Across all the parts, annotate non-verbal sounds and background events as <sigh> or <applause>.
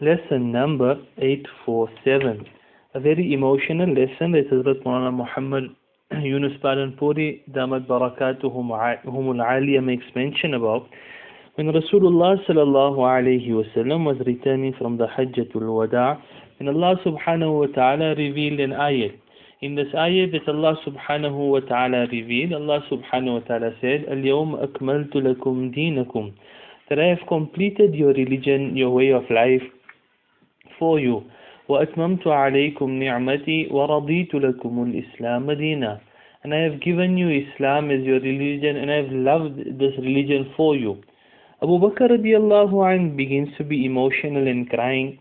lesson number 847 a very emotional lesson. That Hazrat Maulana Muhammad <clears throat> Yunus Palanpuri Damat Barakatuhum Aliya makes mention about when Rasulullah sallallahu alayhi wasallam was returning from the Hajjatul Wada and Allah subhanahu wa ta'ala revealed an ayat in this ayat that Allah subhanahu wa ta'ala revealed Allah subhanahu wa ta'ala said al-yawm akmaltu lakum deenakum. That I have completed your religion your way of life for you. وأتممت عليكم نعمتي ورضيت لكم الإسلام دينا and I have given you Islam as your religion and I have loved this religion for you. Abu Bakr radiallahu anh begins to be emotional and crying.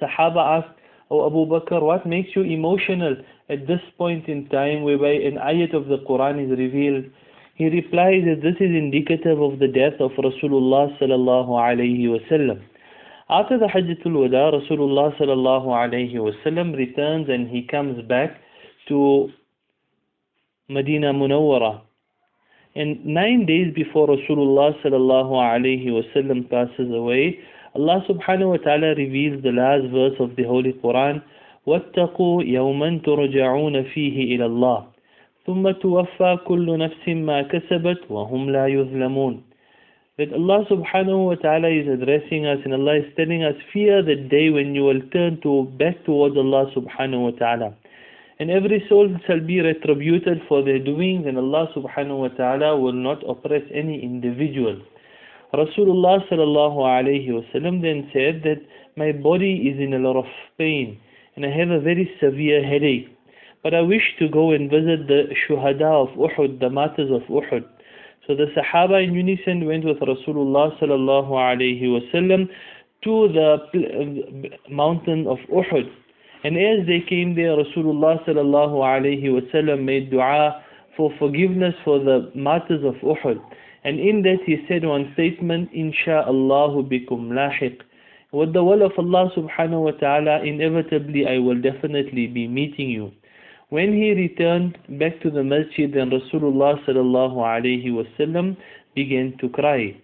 Sahaba asked, Oh Abu Bakr, what makes you emotional at this point in time whereby an ayat of the Quran is revealed? He replies that this is indicative of the death of Rasulullah sallallahu alayhi wasallam. After the Hajjatul Wada, Rasulullah sallallahu alayhi wasallam returns and he comes back to Medina Munawwara. And nine days before Rasulullah sallallahu alayhi wasallam passes away, Allah subhanahu wa ta'ala reveals the last verse of the Holy Quran, وَاتَّقُوا يَوْمًا تُرْجَعُونَ فِيهِ إِلَى اللَّهِ ثُمَّ تُوَفَّى كُلُّ نَفْسٍ مَا كَسَبَتْ وَهُمْ لَا يُظْلَمُونَ that Allah subhanahu wa ta'ala is addressing us and Allah is telling us, fear the day when you will turn to back towards Allah subhanahu wa ta'ala. And every soul shall be retributed for their doings and Allah subhanahu wa ta'ala will not oppress any individual. Rasulullah sallallahu alayhi wasallam then said that my body is in a lot of pain and I have a very severe headache. But I wish to go and visit the shuhada of Uhud, the martyrs of Uhud. So the Sahaba in unison went with Rasulullah sallallahu alayhi wasallam to the mountain of Uhud. And as they came there, Rasulullah sallallahu alayhi wasallam made dua for forgiveness for the martyrs of Uhud. And in that he said one statement, Insha'Allahu bikum lahiq. With the will of Allah subhanahu wa ta'ala, inevitably I will definitely be meeting you. When he returned back to the masjid, then Rasulullah sallallahu alayhi wasallam began to cry.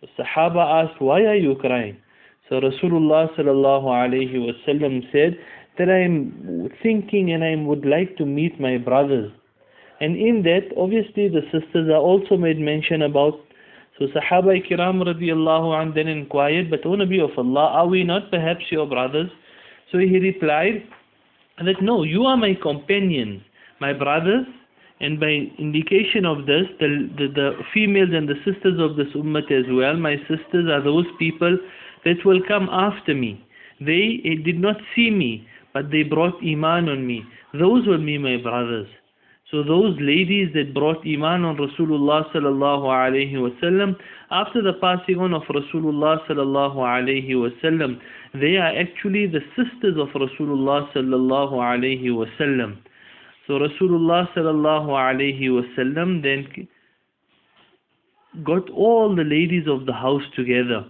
The Sahaba asked, why are you crying? So Rasulullah sallallahu alayhi wasallam said that I am thinking and I would like to meet my brothers. And in that, obviously the sisters are also made mention about. So Sahaba kiram radiallahu anh then inquired, but O Nabi of Allah, are we not perhaps your brothers? So he replied that no, you are my companions, my brothers, and by indication of this, the, the, the females and the sisters of this ummah as well, my sisters are those people that will come after me. They eh, did not see me, but they brought iman on me. Those will be my brothers. So those ladies that brought Iman on Rasulullah sallallahu alayhi wasallam, after the passing on of Rasulullah sallallahu alayhi wasallam, they are actually the sisters of Rasulullah sallallahu alayhi wasallam. So Rasulullah sallallahu alayhi wasallam then got all the ladies of the house together.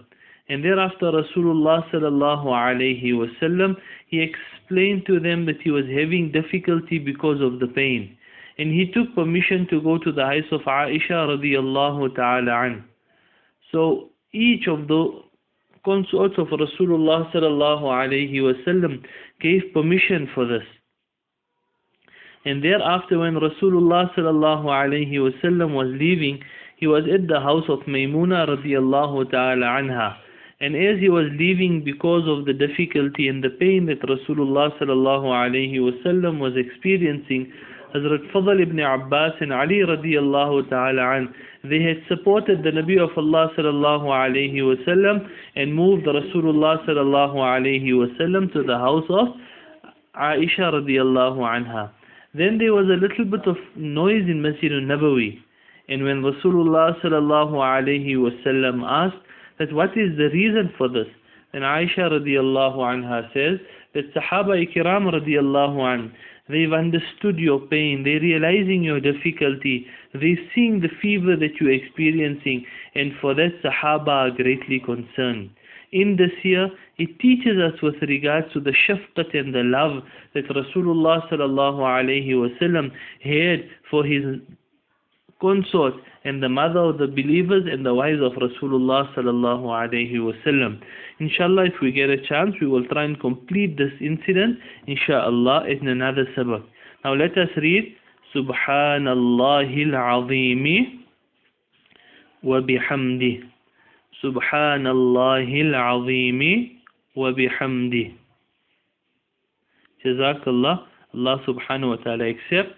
And thereafter Rasulullah sallallahu alayhi wasallam, he explained to them that he was having difficulty because of the pain and he took permission to go to the house of Aisha radiallahu ta'ala an. So each of the consorts of Rasulullah sallallahu alayhi wasallam gave permission for this. And thereafter when Rasulullah sallallahu alayhi wasallam was leaving, he was at the house of Maymuna radiallahu ta'ala anha. And as he was leaving because of the difficulty and the pain that Rasulullah sallallahu alayhi wasallam was experiencing, Hazrat Fadl ibn Abbas and Ali radiallahu ta'ala an, they had supported the Nabi of Allah sallallahu alayhi wasallam and moved Rasulullah sallallahu alayhi wasallam to the house of Aisha radiallahu anha. Then there was a little bit of noise in Masjid al-Nabawi. And when Rasulullah sallallahu alayhi wasallam asked that what is the reason for this, And Aisha radiallahu anha says that Sahaba Ikram radiallahu an, they've understood your pain, they're realizing your difficulty, they're seeing the fever that you're experiencing, and for that Sahaba are greatly concerned. In this year, it teaches us with regards to the shafqat and the love that Rasulullah sallallahu had for his consort and the mother of the believers and the wives of Rasulullah sallallahu alayhi wasallam. Inshallah, if we get a chance, we will try and complete this incident, inshallah, in another sabak. Now let us read Subhanallah al-Azim wa bihamdih. Subhanallah al-Azim wa bihamdih. Jazakallah. Allah subhanahu wa ta'ala accept.